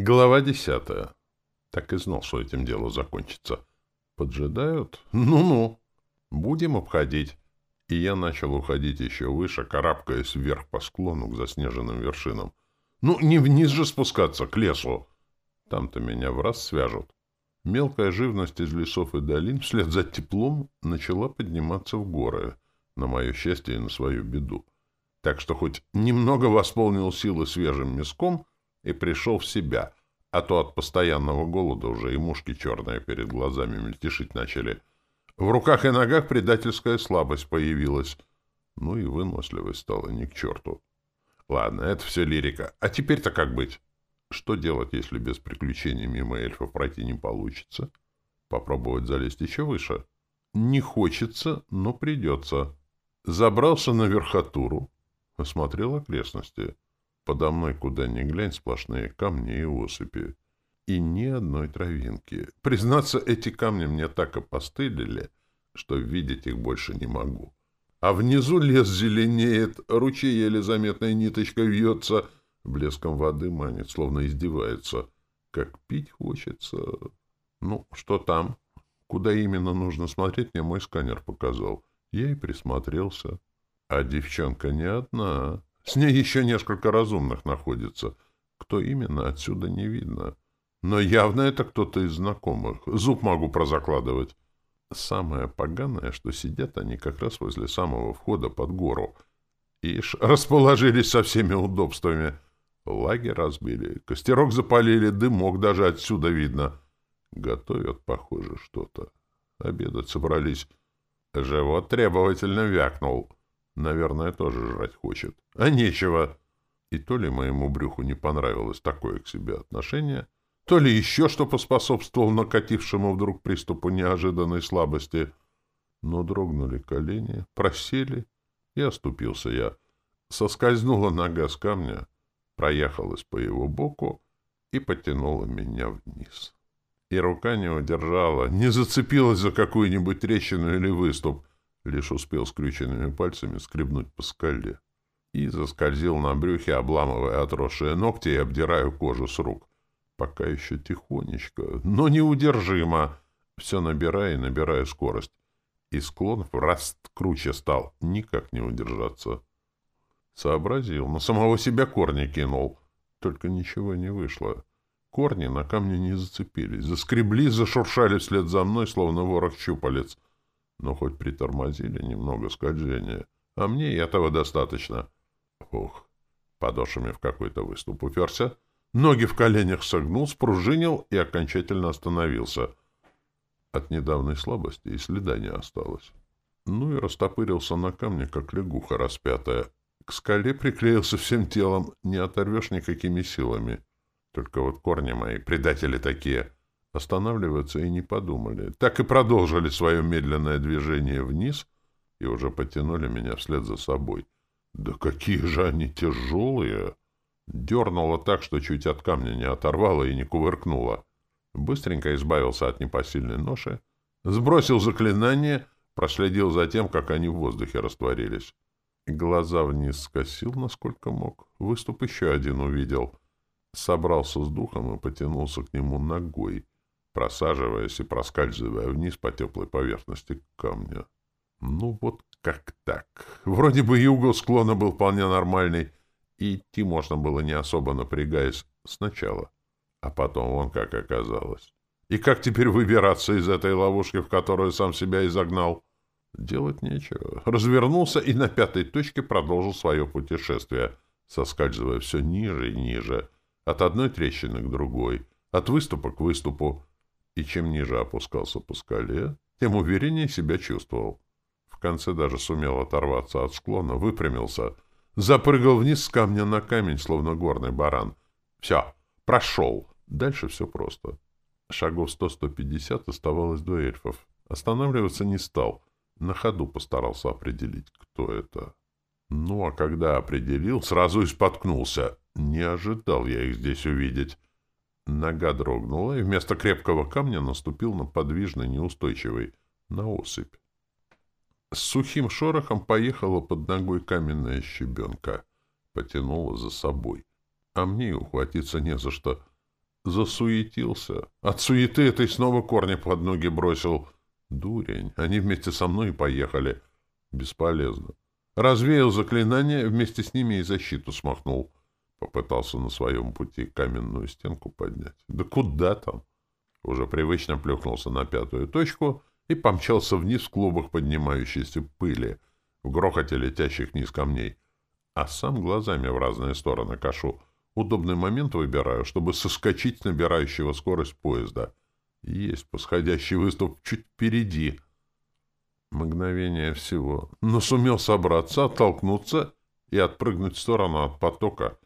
Глава десятая. Так и знал, что этим дело закончится. Поджидают? Ну-ну. Будем обходить. И я начал уходить еще выше, карабкаясь вверх по склону к заснеженным вершинам. Ну, не вниз же спускаться, к лесу. Там-то меня в раз свяжут. Мелкая живность из лесов и долин вслед за теплом начала подниматься в горы, на мое счастье и на свою беду. Так что хоть немного восполнил силы свежим мяском — и пришел в себя, а то от постоянного голода уже и мушки черные перед глазами мельтешить начали. В руках и ногах предательская слабость появилась. Ну и выносливость стала ни к черту. Ладно, это все лирика. А теперь-то как быть? Что делать, если без приключений мимо эльфа пройти не получится? Попробовать залезть еще выше? Не хочется, но придется. Забрался на верхотуру, осмотрел окрестности. Подо мной, куда ни глянь, сплошные камни и осыпи. И ни одной травинки. Признаться, эти камни мне так опостылили, что видеть их больше не могу. А внизу лес зеленеет, ручей еле заметной ниточкой вьется, блеском воды манит, словно издевается. Как пить хочется. Ну, что там? Куда именно нужно смотреть, мне мой сканер показал. Я и присмотрелся. А девчонка не одна. С ней еще несколько разумных находится. Кто именно, отсюда не видно. Но явно это кто-то из знакомых. Зуб могу прозакладывать. Самое поганое, что сидят они как раз возле самого входа под гору. Ишь, расположились со всеми удобствами. Лагерь разбили, костерок запалили, дымок даже отсюда видно. Готовят, похоже, что-то. Обедать собрались. Живот требовательно вякнул. Наверное, тоже жрать хочет. А нечего. И то ли моему брюху не понравилось такое к себе отношение, то ли еще что поспособствовал накатившему вдруг приступу неожиданной слабости. Но дрогнули колени, просели, и оступился я. Соскользнула нога с камня, проехалась по его боку и потянула меня вниз. И рука не удержала, не зацепилась за какую-нибудь трещину или выступ — лишь успел скрюченными пальцами скребнуть по скале. И заскользил на брюхе, обламывая отросшие ногти и обдирая кожу с рук. Пока еще тихонечко, но неудержимо, все набирая и набирая скорость. И склон в раз круче стал, никак не удержаться. Сообразил, на самого себя корни кинул. Только ничего не вышло. Корни на камне не зацепились, заскребли, зашуршали вслед за мной, словно ворох щупалец — но хоть притормозили немного скольжения, а мне этого достаточно. Ух, подошвами в какой-то выступ уперся, ноги в коленях согнул, спружинил и окончательно остановился. От недавней слабости и следа не осталось. Ну и растопырился на камне, как лягуха распятая. К скале приклеился всем телом, не оторвешь никакими силами. Только вот корни мои, предатели такие — Останавливаться и не подумали. Так и продолжили свое медленное движение вниз и уже потянули меня вслед за собой. Да какие же они тяжелые! Дернуло так, что чуть от камня не оторвало и не кувыркнуло. Быстренько избавился от непосильной ноши, сбросил заклинание, проследил за тем, как они в воздухе растворились. Глаза вниз скосил, насколько мог. Выступ еще один увидел. Собрался с духом и потянулся к нему ногой — просаживаясь и проскальзывая вниз по теплой поверхности камня. Ну вот как так. Вроде бы и угол склона был вполне нормальный, и идти можно было не особо напрягаясь сначала. А потом вон как оказалось. И как теперь выбираться из этой ловушки, в которую сам себя изогнал? Делать нечего. Развернулся и на пятой точке продолжил свое путешествие, соскальзывая все ниже и ниже, от одной трещины к другой, от выступа к выступу, и чем ниже опускался по скале, тем увереннее себя чувствовал. В конце даже сумел оторваться от склона, выпрямился, запрыгал вниз с камня на камень, словно горный баран. Все, прошел. Дальше все просто. Шагов сто-сто пятьдесят оставалось до эльфов. Останавливаться не стал. На ходу постарался определить, кто это. Ну, а когда определил, сразу и споткнулся. Не ожидал я их здесь увидеть. Нога дрогнула, и вместо крепкого камня наступил на подвижный, неустойчивый, на осыпь. С сухим шорохом поехала под ногой каменная щебенка, потянула за собой. А мне ухватиться не за что. Засуетился. От суеты этой снова корни под ноги бросил. Дурень. Они вместе со мной поехали. Бесполезно. Развеял заклинание, вместе с ними и защиту смахнул. Попытался на своем пути каменную стенку поднять. Да куда там? Уже привычно плюхнулся на пятую точку и помчался вниз в клубах поднимающейся пыли, в грохоте летящих вниз камней. А сам глазами в разные стороны кашу. Удобный момент выбираю, чтобы соскочить с набирающего скорость поезда. Есть посходящий выступ чуть впереди. Мгновение всего. Но сумел собраться, оттолкнуться и отпрыгнуть в сторону от потока,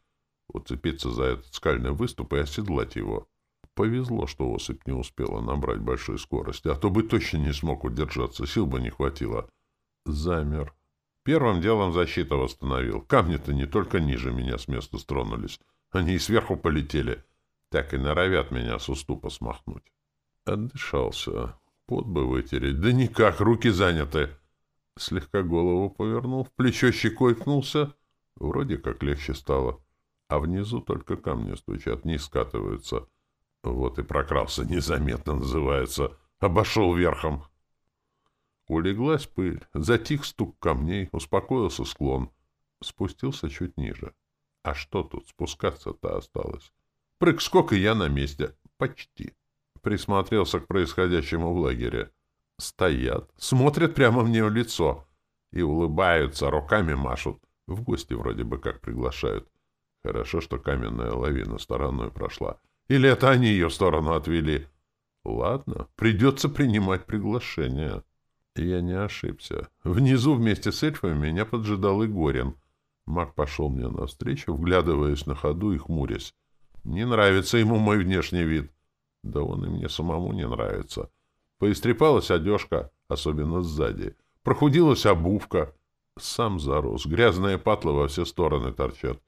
уцепиться за этот скальный выступ и оседлать его. Повезло, что осыпь не успела набрать большой скорости, а то бы точно не смог удержаться, сил бы не хватило. Замер. Первым делом защита восстановил. Камни-то не только ниже меня с места стронулись. Они и сверху полетели. Так и норовят меня с уступа смахнуть. Отдышался. Пот бы вытереть. Да никак, руки заняты. Слегка голову повернул, плечо щекой кнулся. Вроде как легче стало. А внизу только камни стучат, не скатываются. Вот и прокрался незаметно, называется. Обошел верхом. Улеглась пыль, затих стук камней, успокоился склон. Спустился чуть ниже. А что тут, спускаться-то осталось? Прыг-скок, и я на месте. Почти. Присмотрелся к происходящему в лагере. Стоят, смотрят прямо мне в лицо. И улыбаются, руками машут. В гости вроде бы как приглашают. Хорошо, что каменная лавина стороной прошла. Или это они ее в сторону отвели? Ладно, придется принимать приглашение. Я не ошибся. Внизу вместе с эльфами меня поджидал и Горин. Маг пошел мне навстречу, вглядываясь на ходу и хмурясь. Не нравится ему мой внешний вид. Да он и мне самому не нравится. Поистрепалась одежка, особенно сзади. Прохудилась обувка. Сам зарос, грязные патлы во все стороны торчат.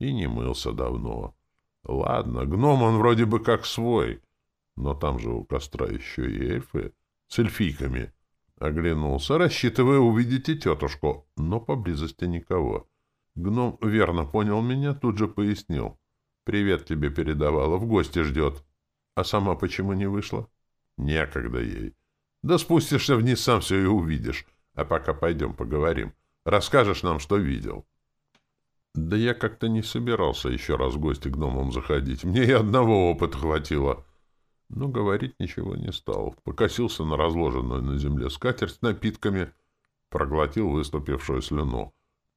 И не мылся давно. Ладно, гном он вроде бы как свой. Но там же у костра еще и эльфы с эльфийками. Оглянулся, рассчитывая увидеть и тетушку, но поблизости никого. Гном верно понял меня, тут же пояснил. «Привет тебе передавала, в гости ждет». «А сама почему не вышла?» «Некогда ей». «Да спустишься вниз, сам все и увидишь. А пока пойдем поговорим. Расскажешь нам, что видел». Да я как-то не собирался еще раз в гости к гномам заходить. Мне и одного опыта хватило. Но говорить ничего не стал. Покосился на разложенную на земле скатерть с напитками, проглотил выступившую слюну.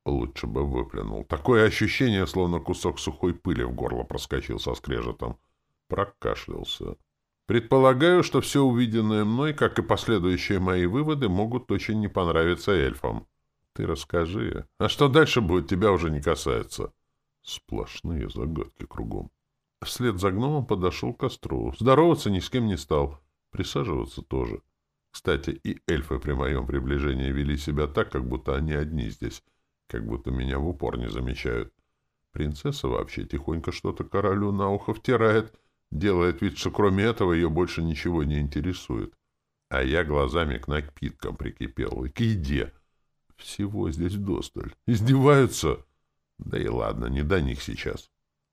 Лучше бы выплюнул. Такое ощущение, словно кусок сухой пыли в горло проскочил со скрежетом. Прокашлялся. Предполагаю, что все увиденное мной, как и последующие мои выводы, могут очень не понравиться эльфам. Ты расскажи. А что дальше будет, тебя уже не касается. Сплошные загадки кругом. Вслед за гномом подошел к костру. Здороваться ни с кем не стал. Присаживаться тоже. Кстати, и эльфы при моем приближении вели себя так, как будто они одни здесь. Как будто меня в упор не замечают. Принцесса вообще тихонько что-то королю на ухо втирает. Делает вид, что кроме этого ее больше ничего не интересует. А я глазами к напиткам прикипел. И к еде. Всего здесь досталь. Издеваются? Да и ладно, не до них сейчас.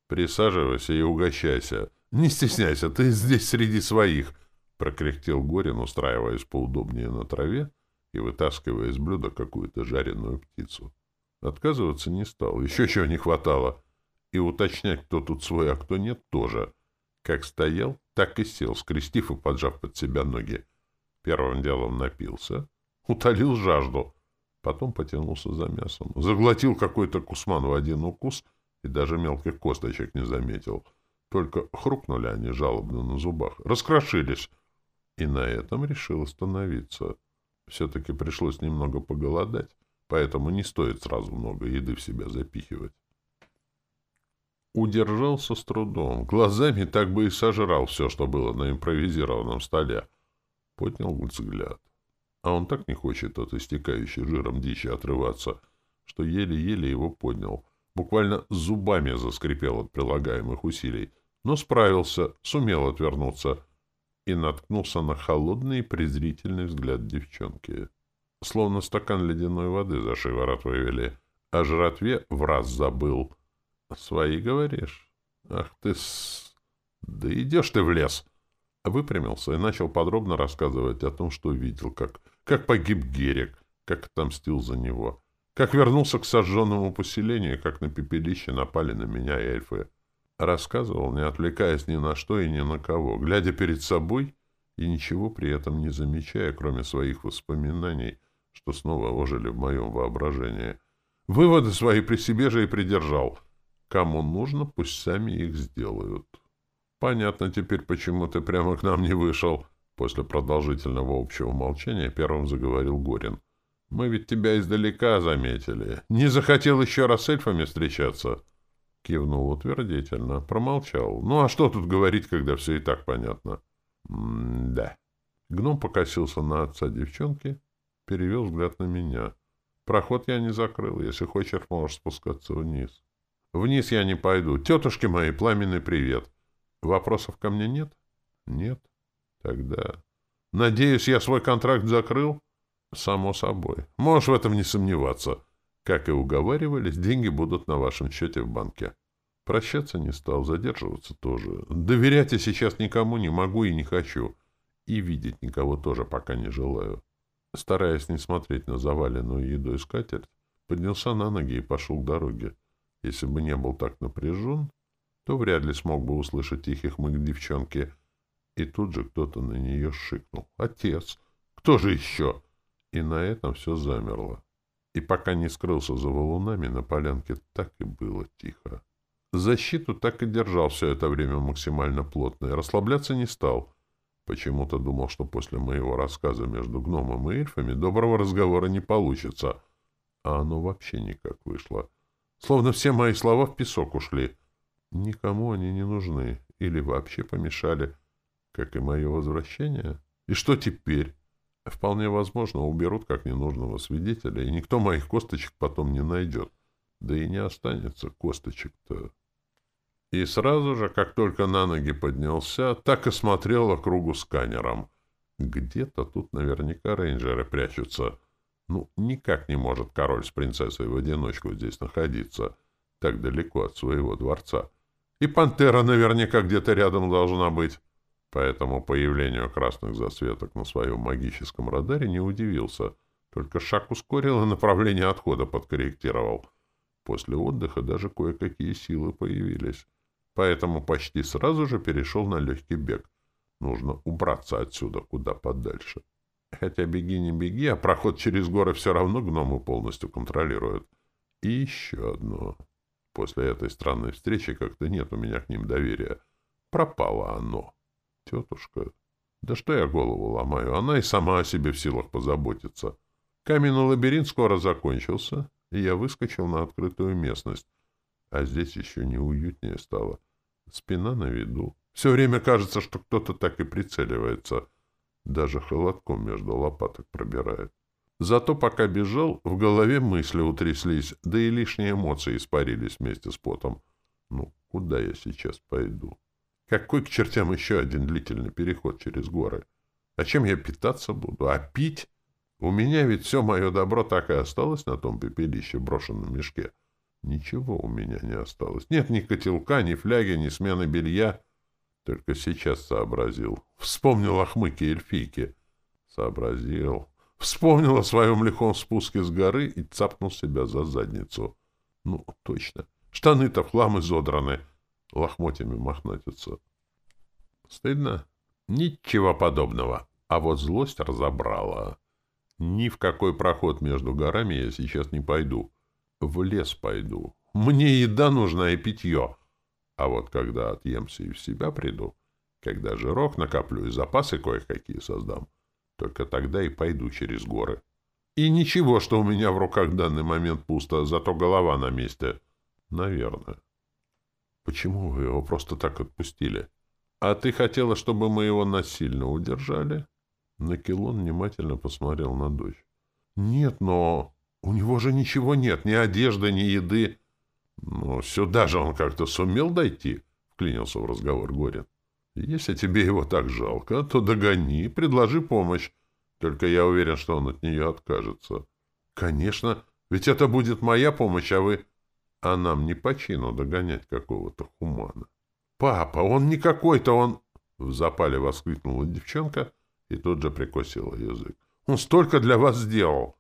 Присаживайся и угощайся. Не стесняйся, ты здесь среди своих. Прокряхтел Горин, устраиваясь поудобнее на траве и вытаскивая из блюда какую-то жареную птицу. Отказываться не стал, еще чего не хватало. И уточнять, кто тут свой, а кто нет, тоже. Как стоял, так и сел, скрестив и поджав под себя ноги. Первым делом напился, утолил жажду — Потом потянулся за мясом. Заглотил какой-то кусман в один укус и даже мелких косточек не заметил. Только хрупнули они жалобно на зубах, раскрошились. И на этом решил остановиться. Все-таки пришлось немного поголодать, поэтому не стоит сразу много еды в себя запихивать. Удержался с трудом. Глазами так бы и сожрал все, что было на импровизированном столе. Поднял взгляд. А он так не хочет от истекающей жиром дичи отрываться, что еле-еле его поднял. Буквально зубами заскрипел от прилагаемых усилий, но справился, сумел отвернуться и наткнулся на холодный презрительный взгляд девчонки. Словно стакан ледяной воды за шиворот вывели, а жратве в раз забыл. — Свои, говоришь? Ах ты с... Да идешь ты в лес. Выпрямился и начал подробно рассказывать о том, что видел, как, как погиб Герик, как отомстил за него, как вернулся к сожженному поселению, как на пепелище напали на меня эльфы. Рассказывал, не отвлекаясь ни на что и ни на кого, глядя перед собой и ничего при этом не замечая, кроме своих воспоминаний, что снова ожили в моем воображении. Выводы свои при себе же и придержал. Кому нужно, пусть сами их сделают. Понятно теперь, почему ты прямо к нам не вышел. После продолжительного общего молчания первым заговорил Горин. Мы ведь тебя издалека заметили. Не захотел еще раз с эльфами встречаться? Кивнул утвердительно, промолчал. Ну а что тут говорить, когда все и так понятно? М-да. Гном покосился на отца девчонки, перевел взгляд на меня. Проход я не закрыл. Если хочешь, можешь спускаться вниз. Вниз я не пойду. Тетушки мои, пламенный привет. Вопросов ко мне нет? Нет. Тогда... Надеюсь, я свой контракт закрыл? Само собой. Можешь в этом не сомневаться. Как и уговаривались, деньги будут на вашем счете в банке. Прощаться не стал, задерживаться тоже. Доверять я сейчас никому не могу и не хочу. И видеть никого тоже пока не желаю. Стараясь не смотреть на заваленную едой скатерть, поднялся на ноги и пошел к дороге. Если бы не был так напряжен, то вряд ли смог бы услышать тихих мык девчонки. И тут же кто-то на нее шикнул. «Отец! Кто же еще?» И на этом все замерло. И пока не скрылся за валунами, на полянке так и было тихо. Защиту так и держал все это время максимально плотно и расслабляться не стал. Почему-то думал, что после моего рассказа между гномом и эльфами доброго разговора не получится. А оно вообще никак вышло. Словно все мои слова в песок ушли. Никому они не нужны. Или вообще помешали. Как и мое возвращение. И что теперь? Вполне возможно, уберут как ненужного свидетеля, и никто моих косточек потом не найдет. Да и не останется косточек-то. И сразу же, как только на ноги поднялся, так и смотрел округу сканером. Где-то тут наверняка рейнджеры прячутся. Ну, никак не может король с принцессой в одиночку здесь находиться, так далеко от своего дворца. И пантера наверняка где-то рядом должна быть. Поэтому появлению красных засветок на своем магическом радаре не удивился, только шаг ускорил и направление отхода подкорректировал. После отдыха даже кое-какие силы появились, поэтому почти сразу же перешел на легкий бег. Нужно убраться отсюда куда подальше. Хотя беги не беги, а проход через горы все равно гномы полностью контролируют. И еще одно. После этой странной встречи как-то нет у меня к ним доверия. Пропало оно. Тетушка, да что я голову ломаю, она и сама о себе в силах позаботиться. Каменный лабиринт скоро закончился, и я выскочил на открытую местность. А здесь еще неуютнее стало. Спина на виду. Все время кажется, что кто-то так и прицеливается. Даже холодком между лопаток пробирает. Зато пока бежал, в голове мысли утряслись, да и лишние эмоции испарились вместе с потом. Ну, куда я сейчас пойду? Какой к чертям еще один длительный переход через горы? А чем я питаться буду? А пить? У меня ведь все мое добро так и осталось на том пепелище брошенном мешке. Ничего у меня не осталось. Нет ни котелка, ни фляги, ни смены белья. Только сейчас сообразил. Вспомнил о хмыке эльфийки. Сообразил. Вспомнил о своем лихом спуске с горы и цапнул себя за задницу. Ну, точно. Штаны-то в хлам изодраны лохмотьями мохнатятся. Стыдно? Ничего подобного. А вот злость разобрала. Ни в какой проход между горами я сейчас не пойду. В лес пойду. Мне еда нужна и питье. А вот когда отъемся и в себя приду, когда жирок накоплю и запасы кое-какие создам, только тогда и пойду через горы. И ничего, что у меня в руках в данный момент пусто, зато голова на месте. Наверное. Почему вы его просто так отпустили? А ты хотела, чтобы мы его насильно удержали? Накилон внимательно посмотрел на дочь. Нет, но у него же ничего нет, ни одежды, ни еды. Ну, сюда же он как-то сумел дойти, вклинился в разговор Горин. Если тебе его так жалко, то догони, предложи помощь. Только я уверен, что он от нее откажется. Конечно, ведь это будет моя помощь, а вы... А нам не по чину догонять какого-то хумана. Папа, он не какой-то, он... В запале воскликнула девчонка и тут же прикусила язык. Он столько для вас сделал.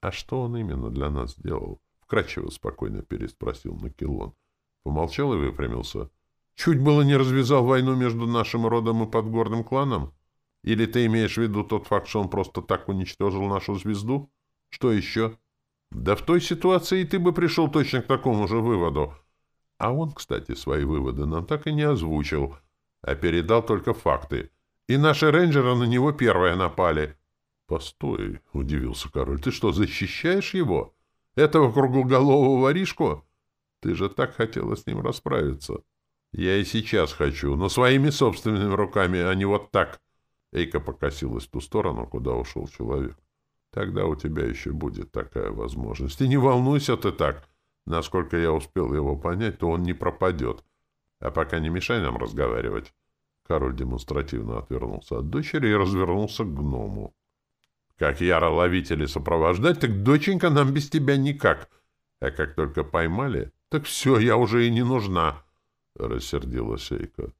А что он именно для нас сделал? Вкратчиво спокойно переспросил Накилон. Помолчал и выпрямился. Чуть было не развязал войну между нашим родом и подгорным кланом? Или ты имеешь в виду тот факт, что он просто так уничтожил нашу звезду? Что еще? Да в той ситуации ты бы пришел точно к такому же выводу. А он, кстати, свои выводы нам так и не озвучил, а передал только факты. И наши рейнджеры на него первые напали. «Постой», — удивился король, — «ты что, защищаешь его? Этого круглоголового воришку? Ты же так хотела с ним расправиться». «Я и сейчас хочу, но своими собственными руками, а не вот так». Эйка покосилась в ту сторону, куда ушел человек. «Тогда у тебя еще будет такая возможность. И не волнуйся ты так. Насколько я успел его понять, то он не пропадет. А пока не мешай нам разговаривать. Король демонстративно отвернулся от дочери и развернулся к гному. Как яро ловить или сопровождать, так, доченька, нам без тебя никак. А как только поймали, так все, я уже и не нужна. Рассердилась Эйка.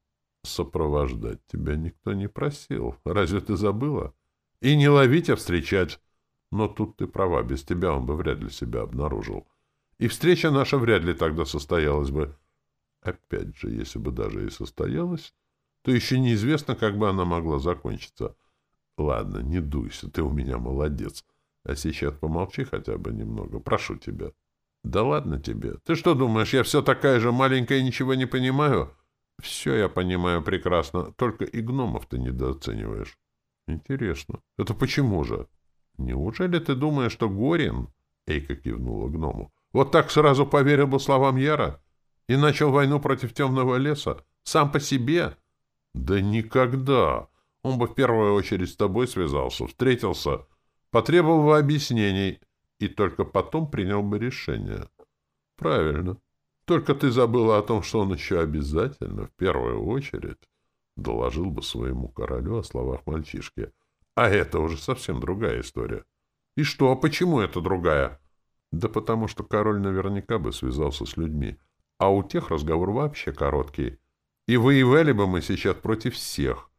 Сопровождать тебя никто не просил. Разве ты забыла? И не ловить, а встречать. Но тут ты права, без тебя он бы вряд ли себя обнаружил и встреча наша вряд ли тогда состоялась бы. Опять же, если бы даже и состоялась, то еще неизвестно, как бы она могла закончиться. Ладно, не дуйся, ты у меня молодец. А сейчас помолчи хотя бы немного, прошу тебя. Да ладно тебе. Ты что думаешь, я все такая же маленькая и ничего не понимаю? Все я понимаю прекрасно, только и гномов ты недооцениваешь. Интересно, это почему же? Неужели ты думаешь, что Горин... Эйка кивнула гному. Вот так сразу поверил бы словам Яра и начал войну против темного леса? Сам по себе? Да никогда. Он бы в первую очередь с тобой связался, встретился, потребовал бы объяснений и только потом принял бы решение. Правильно. Только ты забыла о том, что он еще обязательно, в первую очередь, доложил бы своему королю о словах мальчишки. А это уже совсем другая история. И что, почему это другая? Да потому что король наверняка бы связался с людьми, а у тех разговор вообще короткий. И воевали бы мы сейчас против всех.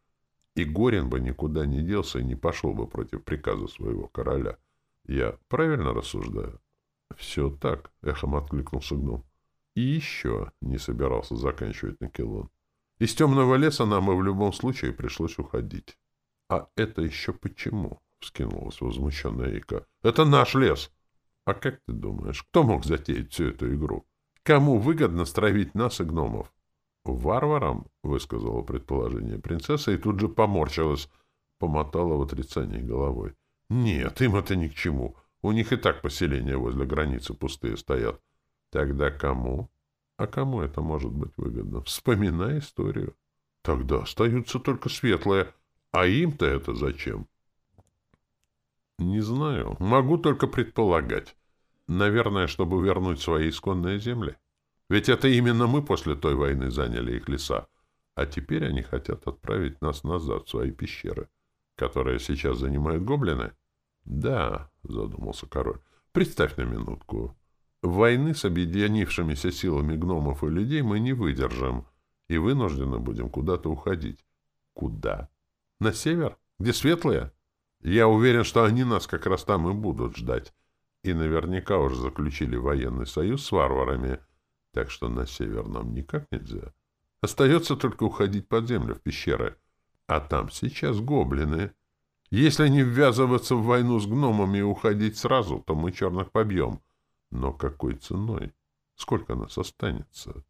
И Горин бы никуда не делся и не пошел бы против приказа своего короля. Я правильно рассуждаю? — Все так, — эхом откликнулся гном. — И еще не собирался заканчивать Накелон. Из темного леса нам и в любом случае пришлось уходить. — А это еще почему? — вскинулась возмущенная Ика. — Это наш лес! — а как ты думаешь, кто мог затеять всю эту игру? Кому выгодно стравить нас и гномов? Варварам, высказала предположение принцесса и тут же поморщилась, помотала в отрицании головой. Нет, им это ни к чему. У них и так поселения возле границы пустые стоят. Тогда кому? А кому это может быть выгодно? Вспоминай историю. Тогда остаются только светлые. А им-то это зачем? Не знаю. Могу только предполагать. Наверное, чтобы вернуть свои исконные земли. Ведь это именно мы после той войны заняли их леса. А теперь они хотят отправить нас назад в свои пещеры, которые сейчас занимают гоблины. Да, задумался король. Представь на минутку. Войны с объединившимися силами гномов и людей мы не выдержим, и вынуждены будем куда-то уходить. Куда? На север? Где светлые? Я уверен, что они нас как раз там и будут ждать. И наверняка уже заключили военный союз с варварами, так что на север нам никак нельзя. Остается только уходить под землю в пещеры. А там сейчас гоблины. Если не ввязываться в войну с гномами и уходить сразу, то мы черных побьем. Но какой ценой? Сколько нас останется?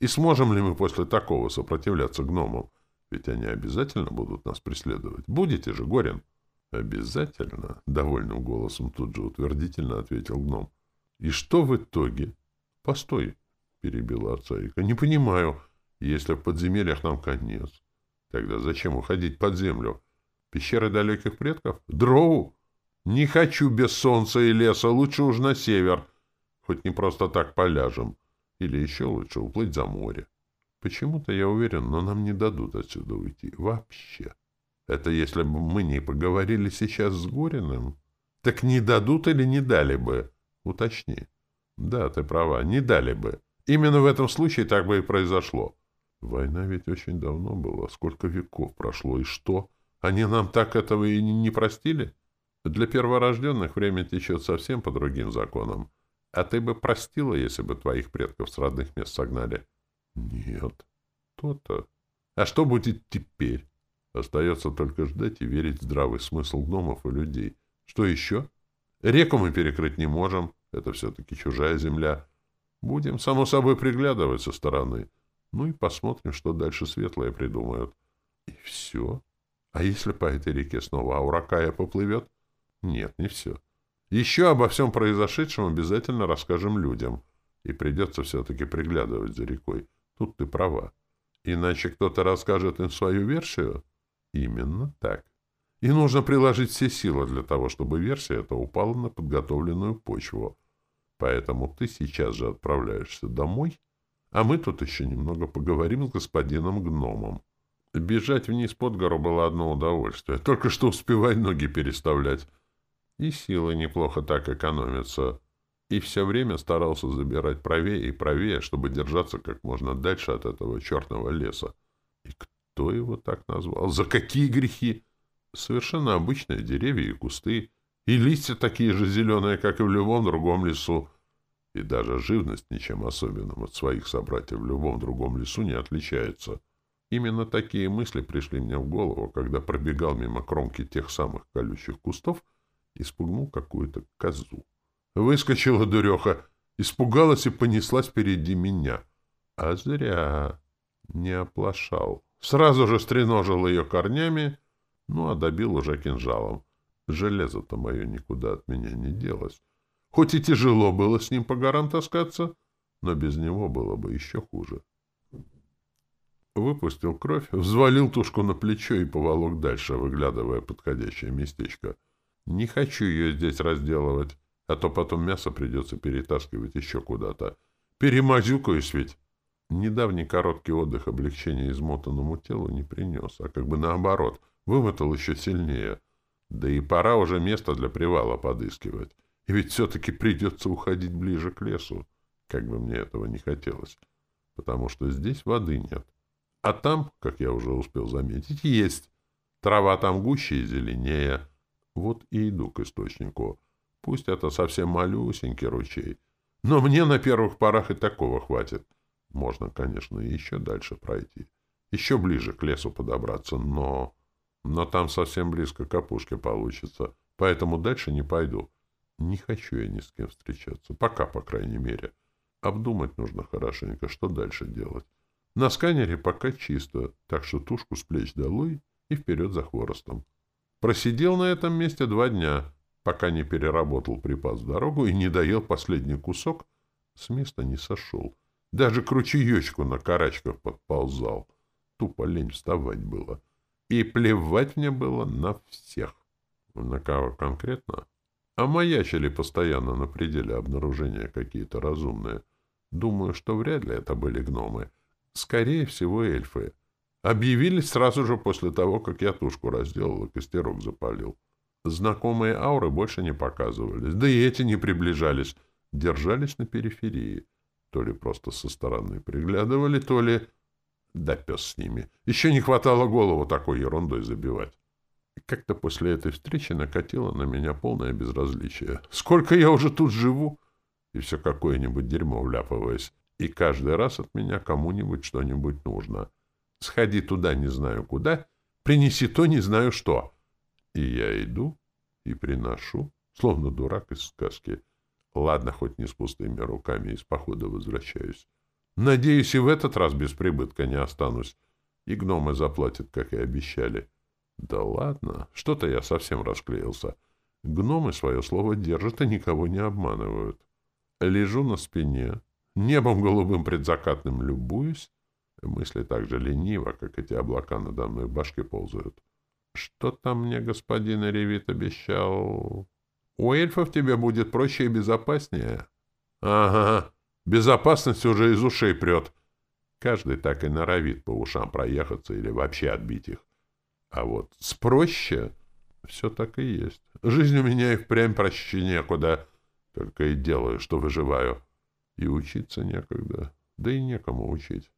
И сможем ли мы после такого сопротивляться гномам? Ведь они обязательно будут нас преследовать. Будете же, Горин? — «Обязательно», — довольным голосом тут же утвердительно ответил гном. «И что в итоге?» «Постой», — перебила Арцаика. «Не понимаю. Если в подземельях нам конец, тогда зачем уходить под землю? Пещеры далеких предков? Дроу? Не хочу без солнца и леса, лучше уж на север. Хоть не просто так поляжем. Или еще лучше уплыть за море. Почему-то я уверен, но нам не дадут отсюда уйти. Вообще». Это если бы мы не поговорили сейчас с Гориным. Так не дадут или не дали бы? Уточни. Да, ты права, не дали бы. Именно в этом случае так бы и произошло. Война ведь очень давно была. Сколько веков прошло, и что? Они нам так этого и не простили? Для перворожденных время течет совсем по другим законам. А ты бы простила, если бы твоих предков с родных мест согнали? Нет. То-то. А что будет теперь? Остается только ждать и верить в здравый смысл гномов и людей. Что еще? Реку мы перекрыть не можем. Это все-таки чужая земля. Будем, само собой, приглядывать со стороны. Ну и посмотрим, что дальше светлые придумают. И все. А если по этой реке снова Ауракая поплывет? Нет, не все. Еще обо всем произошедшем обязательно расскажем людям. И придется все-таки приглядывать за рекой. Тут ты права. Иначе кто-то расскажет им свою версию? Именно так. И нужно приложить все силы для того, чтобы версия эта упала на подготовленную почву. Поэтому ты сейчас же отправляешься домой, а мы тут еще немного поговорим с господином гномом. Бежать вниз под гору было одно удовольствие. Только что успевай ноги переставлять. И силы неплохо так экономятся. И все время старался забирать правее и правее, чтобы держаться как можно дальше от этого черного леса. И кто его так назвал? За какие грехи? Совершенно обычные деревья и кусты. И листья такие же зеленые, как и в любом другом лесу. И даже живность ничем особенным от своих собратьев в любом другом лесу не отличается. Именно такие мысли пришли мне в голову, когда пробегал мимо кромки тех самых колючих кустов и спугнул какую-то козу. Выскочила дуреха, испугалась и понеслась впереди меня. А зря не оплошал. Сразу же стреножил ее корнями, ну а добил уже кинжалом. Железо-то мое никуда от меня не делось. Хоть и тяжело было с ним по горам таскаться, но без него было бы еще хуже. Выпустил кровь, взвалил тушку на плечо и поволок дальше, выглядывая подходящее местечко. Не хочу ее здесь разделывать, а то потом мясо придется перетаскивать еще куда-то. Перемазюкаюсь ведь. Недавний короткий отдых облегчения измотанному телу не принес, а как бы наоборот, вымотал еще сильнее. Да и пора уже место для привала подыскивать. И ведь все-таки придется уходить ближе к лесу, как бы мне этого не хотелось, потому что здесь воды нет. А там, как я уже успел заметить, есть. Трава там гуще и зеленее. Вот и иду к источнику. Пусть это совсем малюсенький ручей, но мне на первых порах и такого хватит. Можно, конечно, еще дальше пройти. Еще ближе к лесу подобраться, но... Но там совсем близко к опушке получится, поэтому дальше не пойду. Не хочу я ни с кем встречаться. Пока, по крайней мере. Обдумать нужно хорошенько, что дальше делать. На сканере пока чисто, так что тушку с плеч долой и вперед за хворостом. Просидел на этом месте два дня, пока не переработал припас в дорогу и не доел последний кусок, с места не сошел. Даже к ручеечку на карачках подползал. Тупо лень вставать было. И плевать мне было на всех. На кого конкретно? А маячили постоянно на пределе обнаружения какие-то разумные. Думаю, что вряд ли это были гномы. Скорее всего, эльфы. Объявились сразу же после того, как я тушку разделал и костерок запалил. Знакомые ауры больше не показывались, да и эти не приближались, держались на периферии. То ли просто со стороны приглядывали, то ли... Да пес с ними. Еще не хватало голову такой ерундой забивать. Как-то после этой встречи накатило на меня полное безразличие. Сколько я уже тут живу? И все какое-нибудь дерьмо вляпываясь. И каждый раз от меня кому-нибудь что-нибудь нужно. Сходи туда не знаю куда, принеси то не знаю что. И я иду и приношу, словно дурак из сказки. Ладно, хоть не с пустыми руками из похода возвращаюсь. Надеюсь, и в этот раз без прибытка не останусь. И гномы заплатят, как и обещали. Да ладно, что-то я совсем расклеился. Гномы свое слово держат и никого не обманывают. Лежу на спине, небом голубым предзакатным любуюсь. Мысли так же лениво, как эти облака надо мной в башке ползают. Что там мне господин Ревит обещал? У эльфов тебе будет проще и безопаснее. Ага, безопасность уже из ушей прет. Каждый так и норовит по ушам проехаться или вообще отбить их. А вот с проще все так и есть. Жизнь у меня и впрямь проще некуда. Только и делаю, что выживаю. И учиться некогда. Да и некому учить.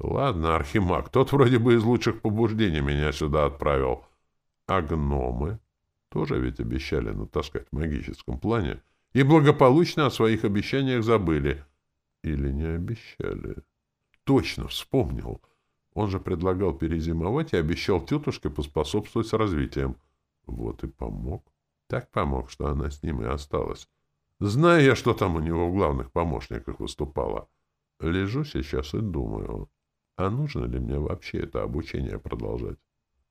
Ладно, Архимаг, тот вроде бы из лучших побуждений меня сюда отправил. А гномы тоже ведь обещали натаскать в магическом плане и благополучно о своих обещаниях забыли. Или не обещали? Точно, вспомнил. Он же предлагал перезимовать и обещал тетушке поспособствовать с развитием. Вот и помог. Так помог, что она с ним и осталась. Знаю я, что там у него в главных помощниках выступала. Лежу сейчас и думаю, а нужно ли мне вообще это обучение продолжать?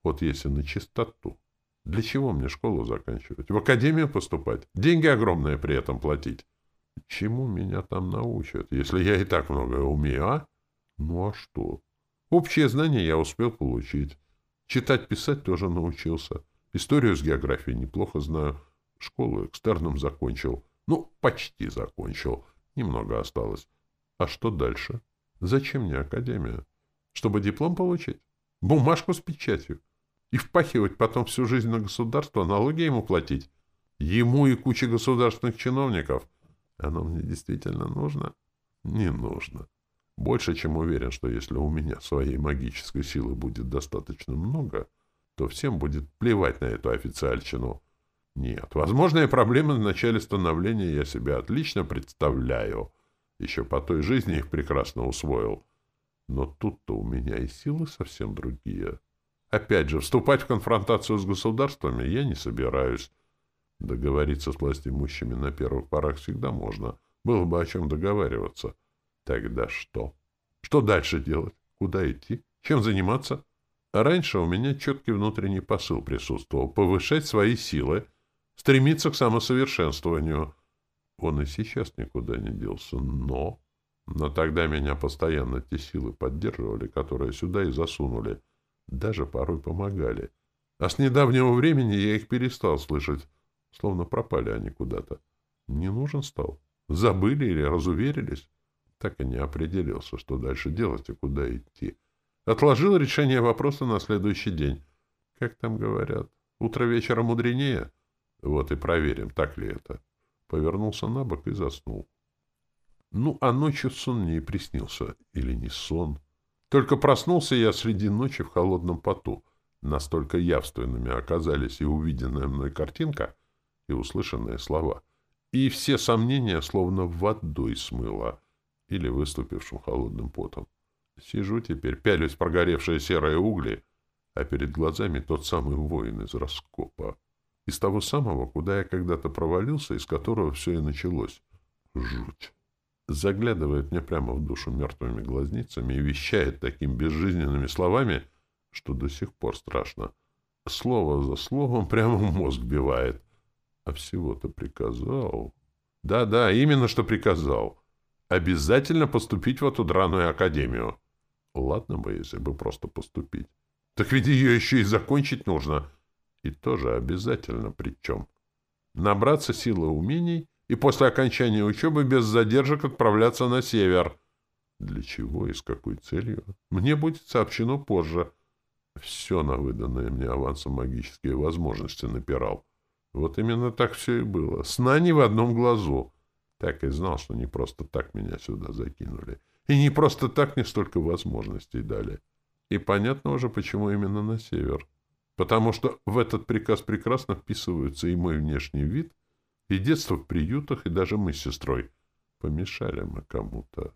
Вот если на чистоту. Для чего мне школу заканчивать? В академию поступать? Деньги огромные при этом платить? Чему меня там научат, если я и так многое умею, а? Ну а что? Общие знания я успел получить. Читать, писать тоже научился. Историю с географией неплохо знаю. Школу экстерном закончил. Ну, почти закончил. Немного осталось. А что дальше? Зачем мне академия? Чтобы диплом получить? Бумажку с печатью? И впахивать потом всю жизнь на государство, налоги ему платить? Ему и куче государственных чиновников? Оно мне действительно нужно? Не нужно. Больше чем уверен, что если у меня своей магической силы будет достаточно много, то всем будет плевать на эту официальщину. Нет, возможные проблемы в начале становления я себе отлично представляю. Еще по той жизни их прекрасно усвоил. Но тут-то у меня и силы совсем другие. Опять же, вступать в конфронтацию с государствами я не собираюсь. Договориться с властимущими на первых порах всегда можно. Было бы о чем договариваться. Тогда что? Что дальше делать? Куда идти? Чем заниматься? раньше у меня четкий внутренний посыл присутствовал — повышать свои силы, стремиться к самосовершенствованию. Он и сейчас никуда не делся, но... Но тогда меня постоянно те силы поддерживали, которые сюда и засунули. Даже порой помогали. А с недавнего времени я их перестал слышать. Словно пропали они куда-то. Не нужен стал. Забыли или разуверились. Так и не определился, что дальше делать и куда идти. Отложил решение вопроса на следующий день. Как там говорят, утро вечера мудренее? Вот и проверим, так ли это. Повернулся на бок и заснул. Ну, а ночью сон мне и приснился. Или не сон. Только проснулся я среди ночи в холодном поту. Настолько явственными оказались и увиденная мной картинка, и услышанные слова. И все сомнения словно водой смыло или выступившим холодным потом. Сижу теперь, пялюсь прогоревшие серые угли, а перед глазами тот самый воин из раскопа. Из того самого, куда я когда-то провалился, из которого все и началось. Жуть. Заглядывает мне прямо в душу мертвыми глазницами и вещает такими безжизненными словами, что до сих пор страшно. Слово за словом прямо мозг бивает. А всего-то приказал. Да-да, именно что приказал. Обязательно поступить в эту драную академию. Ладно бы, если бы просто поступить. Так ведь ее еще и закончить нужно. И тоже обязательно причем. Набраться силы умений и после окончания учебы без задержек отправляться на север. Для чего и с какой целью? Мне будет сообщено позже. Все на выданные мне авансом магические возможности напирал. Вот именно так все и было. Сна не в одном глазу. Так и знал, что не просто так меня сюда закинули. И не просто так мне столько возможностей дали. И понятно уже, почему именно на север. Потому что в этот приказ прекрасно вписываются и мой внешний вид, и детство в приютах, и даже мы с сестрой. Помешали мы кому-то.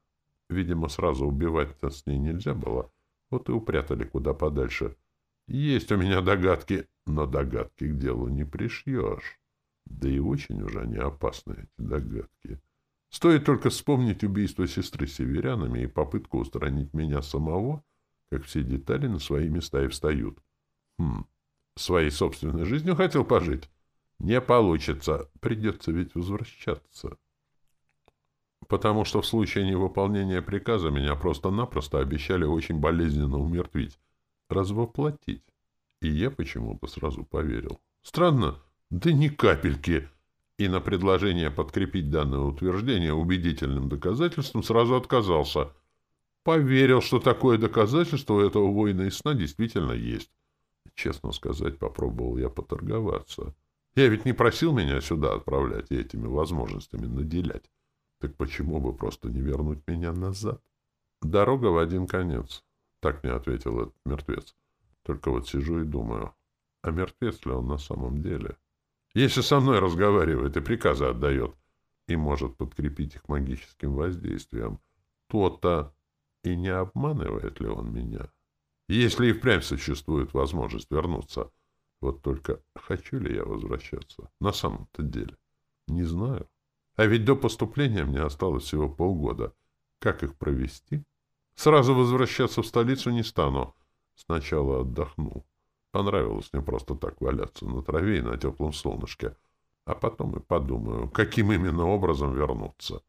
Видимо, сразу убивать-то с ней нельзя было. Вот и упрятали куда подальше. Есть у меня догадки, но догадки к делу не пришьешь. Да и очень уже они опасны, эти догадки. Стоит только вспомнить убийство сестры северянами и попытку устранить меня самого, как все детали на свои места и встают. Хм, своей собственной жизнью хотел пожить? Не получится. Придется ведь возвращаться. Потому что в случае невыполнения приказа меня просто-напросто обещали очень болезненно умертвить. Развоплотить. И я почему-то сразу поверил. Странно. Да ни капельки. И на предложение подкрепить данное утверждение убедительным доказательством сразу отказался. Поверил, что такое доказательство у этого воина из сна действительно есть. Честно сказать, попробовал я поторговаться. Я ведь не просил меня сюда отправлять и этими возможностями наделять. Так почему бы просто не вернуть меня назад? Дорога в один конец. Так мне ответил этот мертвец. Только вот сижу и думаю, а мертвец ли он на самом деле? Если со мной разговаривает и приказы отдает, и может подкрепить их магическим воздействием, то-то и не обманывает ли он меня? Если и впрямь существует возможность вернуться, вот только хочу ли я возвращаться? На самом-то деле. Не знаю. А ведь до поступления мне осталось всего полгода. Как их провести? Сразу возвращаться в столицу не стану. Сначала отдохну. Понравилось мне просто так валяться на траве и на теплом солнышке. А потом и подумаю, каким именно образом вернуться.